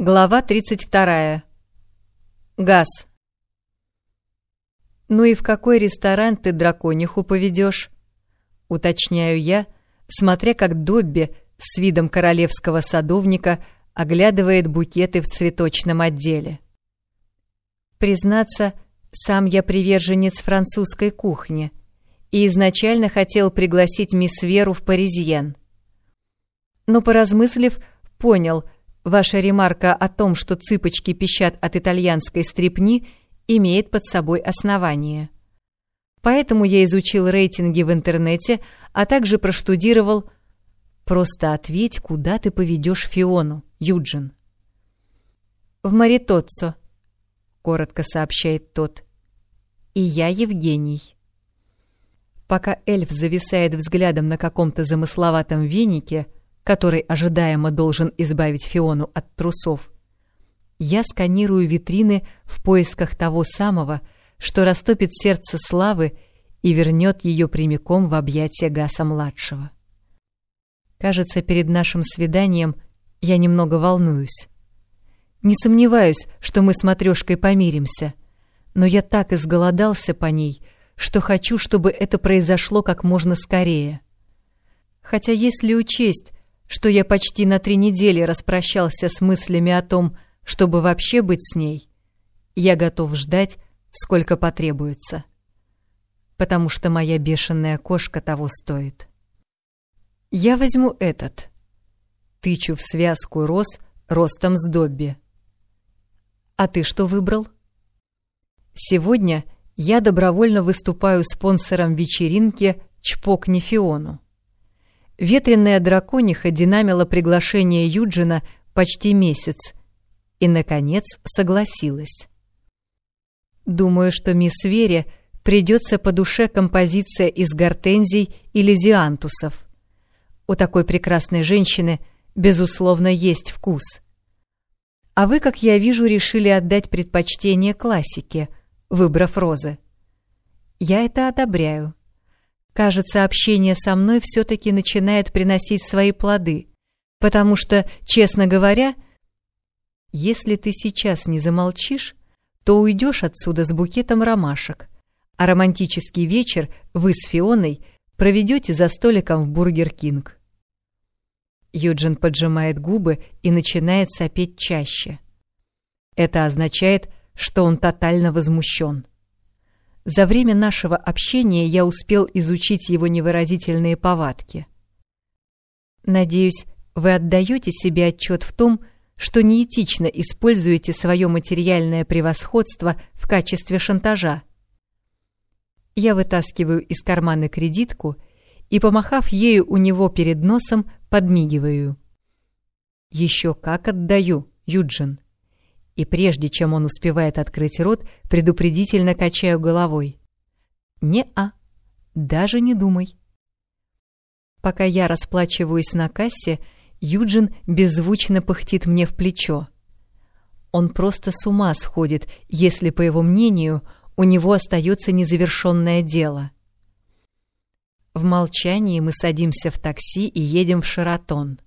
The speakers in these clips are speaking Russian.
Глава 32. Газ. «Ну и в какой ресторан ты дракониху поведешь?» — уточняю я, смотря как Добби с видом королевского садовника оглядывает букеты в цветочном отделе. Признаться, сам я приверженец французской кухни и изначально хотел пригласить мисс Веру в Паризьен. Но, поразмыслив, понял — Ваша ремарка о том, что цыпочки пищат от итальянской стрипни, имеет под собой основание. Поэтому я изучил рейтинги в интернете, а также проштудировал «Просто ответь, куда ты поведешь Фиону, Юджин». «В Маритоццо», — коротко сообщает тот. «И я Евгений». Пока эльф зависает взглядом на каком-то замысловатом венике — который ожидаемо должен избавить Фиону от трусов. Я сканирую витрины в поисках того самого, что растопит сердце славы и вернет ее прямиком в объятия Гаса-младшего. Кажется, перед нашим свиданием я немного волнуюсь. Не сомневаюсь, что мы с Матрешкой помиримся, но я так изголодался по ней, что хочу, чтобы это произошло как можно скорее. Хотя если учесть, что я почти на три недели распрощался с мыслями о том, чтобы вообще быть с ней, я готов ждать, сколько потребуется. Потому что моя бешеная кошка того стоит. Я возьму этот. Тычу в связку роз ростом с Добби. А ты что выбрал? Сегодня я добровольно выступаю спонсором вечеринки «Чпок Нефиону». Ветреная дракониха динамила приглашение Юджина почти месяц и, наконец, согласилась. Думаю, что мисс Вере придется по душе композиция из гортензий или зиантусов. У такой прекрасной женщины, безусловно, есть вкус. А вы, как я вижу, решили отдать предпочтение классике, выбрав розы. Я это одобряю. Кажется, общение со мной все-таки начинает приносить свои плоды, потому что, честно говоря, если ты сейчас не замолчишь, то уйдешь отсюда с букетом ромашек, а романтический вечер вы с Фионой проведете за столиком в Burger King. Юджин поджимает губы и начинает сопеть чаще. Это означает, что он тотально возмущен. За время нашего общения я успел изучить его невыразительные повадки. Надеюсь, вы отдаете себе отчет в том, что неэтично используете свое материальное превосходство в качестве шантажа. Я вытаскиваю из кармана кредитку и, помахав ею у него перед носом, подмигиваю. «Еще как отдаю, Юджин!» И прежде чем он успевает открыть рот, предупредительно качаю головой. «Не-а, даже не думай». Пока я расплачиваюсь на кассе, Юджин беззвучно пыхтит мне в плечо. Он просто с ума сходит, если, по его мнению, у него остается незавершенное дело. В молчании мы садимся в такси и едем в Шаратон.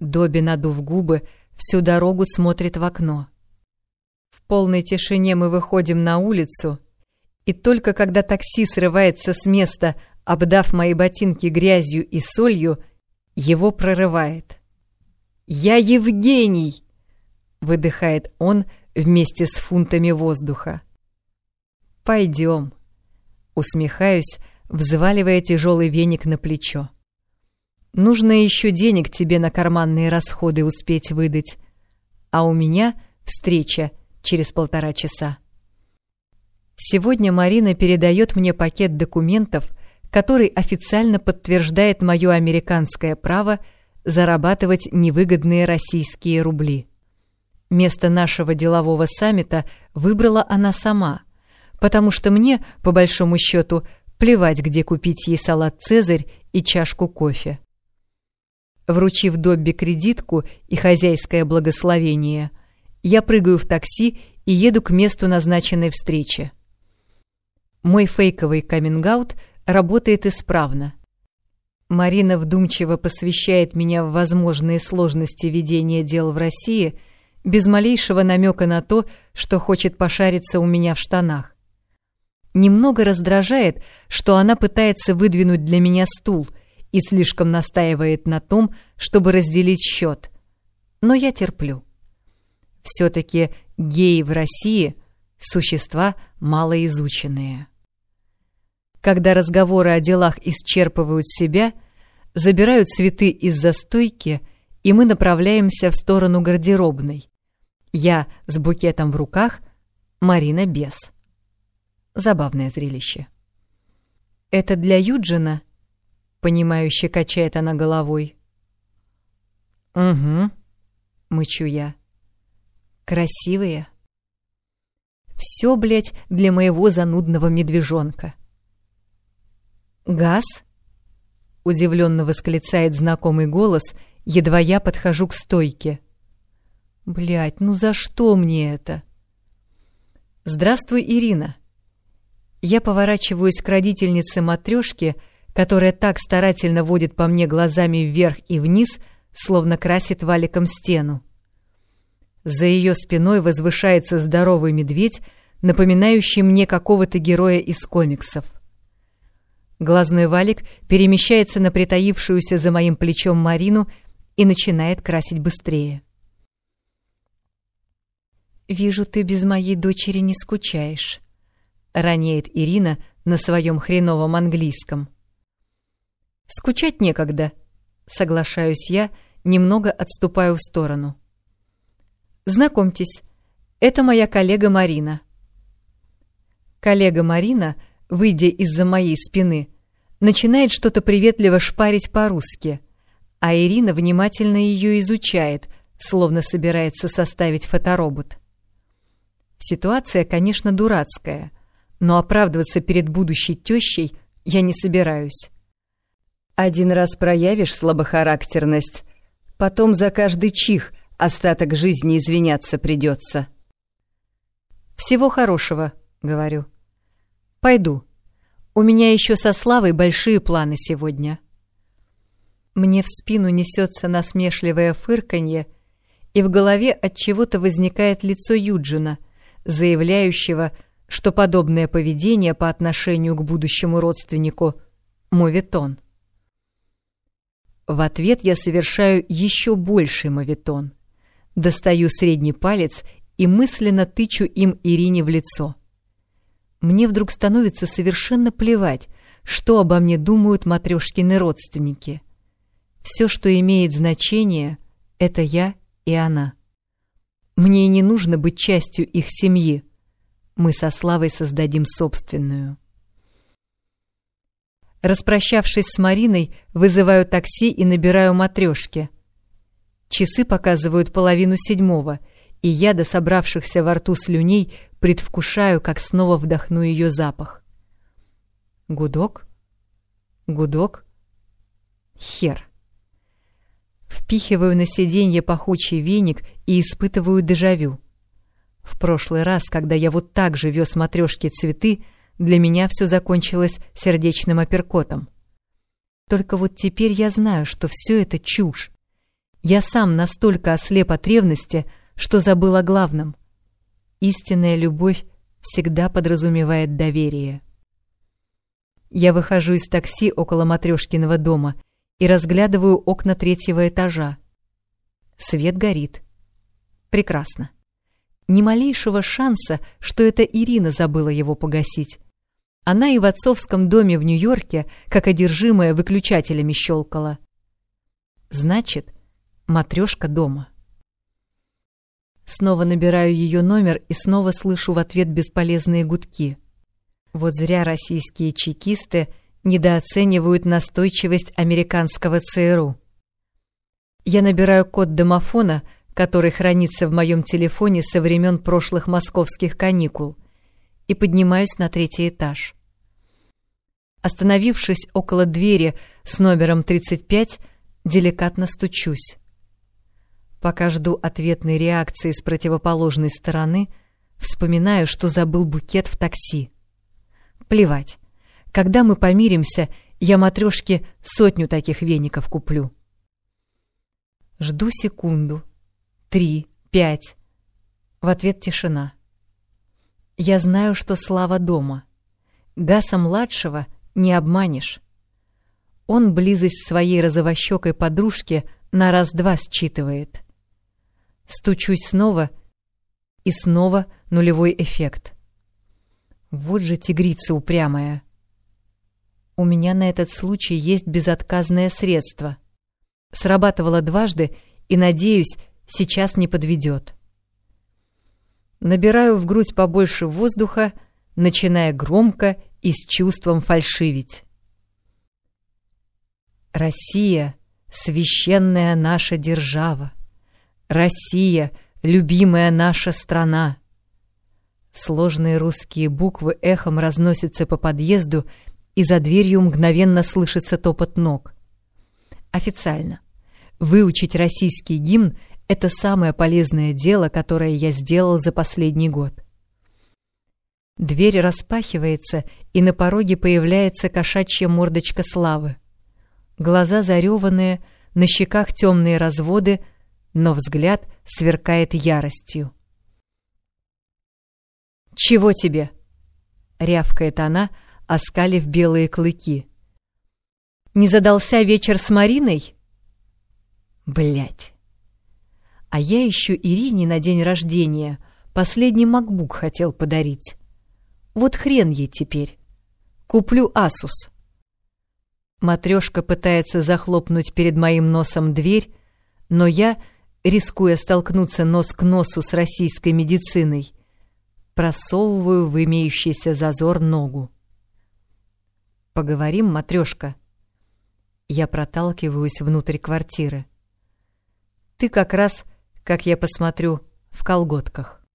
Добби, надув губы, всю дорогу смотрит в окно полной тишине мы выходим на улицу, и только когда такси срывается с места, обдав мои ботинки грязью и солью, его прорывает. «Я Евгений!» — выдыхает он вместе с фунтами воздуха. «Пойдем», — усмехаюсь, взваливая тяжелый веник на плечо. «Нужно еще денег тебе на карманные расходы успеть выдать, а у меня встреча — через полтора часа. Сегодня Марина передает мне пакет документов, который официально подтверждает мое американское право зарабатывать невыгодные российские рубли. Место нашего делового саммита выбрала она сама, потому что мне, по большому счету, плевать, где купить ей салат «Цезарь» и чашку кофе. Вручив Добби кредитку и хозяйское благословение – я прыгаю в такси и еду к месту назначенной встречи. Мой фейковый каминг работает исправно. Марина вдумчиво посвящает меня в возможные сложности ведения дел в России, без малейшего намека на то, что хочет пошариться у меня в штанах. Немного раздражает, что она пытается выдвинуть для меня стул и слишком настаивает на том, чтобы разделить счет. Но я терплю. Все-таки геи в России – существа малоизученные. Когда разговоры о делах исчерпывают себя, забирают цветы из застойки, и мы направляемся в сторону гардеробной. Я с букетом в руках, Марина без. Забавное зрелище. «Это для Юджина?» — понимающе качает она головой. «Угу», — мычу я. «Красивые?» «Все, блядь, для моего занудного медвежонка». «Газ?» — удивленно восклицает знакомый голос, едва я подхожу к стойке. Блять, ну за что мне это?» «Здравствуй, Ирина!» Я поворачиваюсь к родительнице матрешки, которая так старательно водит по мне глазами вверх и вниз, словно красит валиком стену. За ее спиной возвышается здоровый медведь, напоминающий мне какого-то героя из комиксов. Глазной валик перемещается на притаившуюся за моим плечом Марину и начинает красить быстрее. «Вижу, ты без моей дочери не скучаешь», — роняет Ирина на своем хреновом английском. «Скучать некогда», — соглашаюсь я, немного отступаю в сторону. «Знакомьтесь, это моя коллега Марина». Коллега Марина — выйдя из-за моей спины, начинает что-то приветливо шпарить по-русски, а Ирина внимательно ее изучает, словно собирается составить фоторобот. Ситуация, конечно, дурацкая, но оправдываться перед будущей тещей я не собираюсь. Один раз проявишь слабохарактерность, потом за каждый чих остаток жизни извиняться придется. «Всего хорошего», — говорю. Пойду. У меня еще со Славой большие планы сегодня. Мне в спину несется насмешливое фырканье, и в голове от чего-то возникает лицо Юджина, заявляющего, что подобное поведение по отношению к будущему родственнику — моветон. В ответ я совершаю еще больший моветон. Достаю средний палец и мысленно тычу им Ирине в лицо — мне вдруг становится совершенно плевать, что обо мне думают матрешкины родственники. Все, что имеет значение, это я и она. Мне и не нужно быть частью их семьи. Мы со Славой создадим собственную. Распрощавшись с Мариной, вызываю такси и набираю матрешки. Часы показывают половину седьмого, и я до собравшихся во рту слюней предвкушаю, как снова вдохну ее запах. Гудок, гудок, хер. Впихиваю на сиденье пахучий веник и испытываю дежавю. В прошлый раз, когда я вот так же вез матрешки цветы, для меня все закончилось сердечным апперкотом. Только вот теперь я знаю, что все это чушь. Я сам настолько ослеп от ревности, что забыл о главном — Истинная любовь всегда подразумевает доверие. Я выхожу из такси около Матрешкиного дома и разглядываю окна третьего этажа. Свет горит. Прекрасно. Ни малейшего шанса, что это Ирина забыла его погасить. Она и в отцовском доме в Нью-Йорке, как одержимая, выключателями щелкала. Значит, матрешка дома. Снова набираю ее номер и снова слышу в ответ бесполезные гудки. Вот зря российские чекисты недооценивают настойчивость американского ЦРУ. Я набираю код домофона, который хранится в моем телефоне со времен прошлых московских каникул, и поднимаюсь на третий этаж. Остановившись около двери с номером 35, деликатно стучусь. Пока жду ответной реакции с противоположной стороны, вспоминаю, что забыл букет в такси. Плевать. Когда мы помиримся, я матрешке сотню таких веников куплю. Жду секунду, три, пять. В ответ тишина. Я знаю, что Слава дома. Гаса-младшего не обманешь. Он близость своей розовощекой подружки на раз-два считывает. Стучусь снова, и снова нулевой эффект. Вот же тигрица упрямая. У меня на этот случай есть безотказное средство. Срабатывало дважды, и, надеюсь, сейчас не подведет. Набираю в грудь побольше воздуха, начиная громко и с чувством фальшивить. Россия — священная наша держава. Россия — любимая наша страна. Сложные русские буквы эхом разносятся по подъезду, и за дверью мгновенно слышится топот ног. Официально. Выучить российский гимн — это самое полезное дело, которое я сделал за последний год. Дверь распахивается, и на пороге появляется кошачья мордочка Славы. Глаза зареванные, на щеках темные разводы, но взгляд сверкает яростью. «Чего тебе?» — рявкает она, оскалив белые клыки. «Не задался вечер с Мариной?» Блять. А я еще Ирине на день рождения последний макбук хотел подарить. Вот хрен ей теперь. Куплю Асус. Матрешка пытается захлопнуть перед моим носом дверь, но я, рискуя столкнуться нос к носу с российской медициной, просовываю в имеющийся зазор ногу. «Поговорим, матрешка?» Я проталкиваюсь внутрь квартиры. «Ты как раз, как я посмотрю, в колготках».